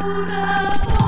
Pura,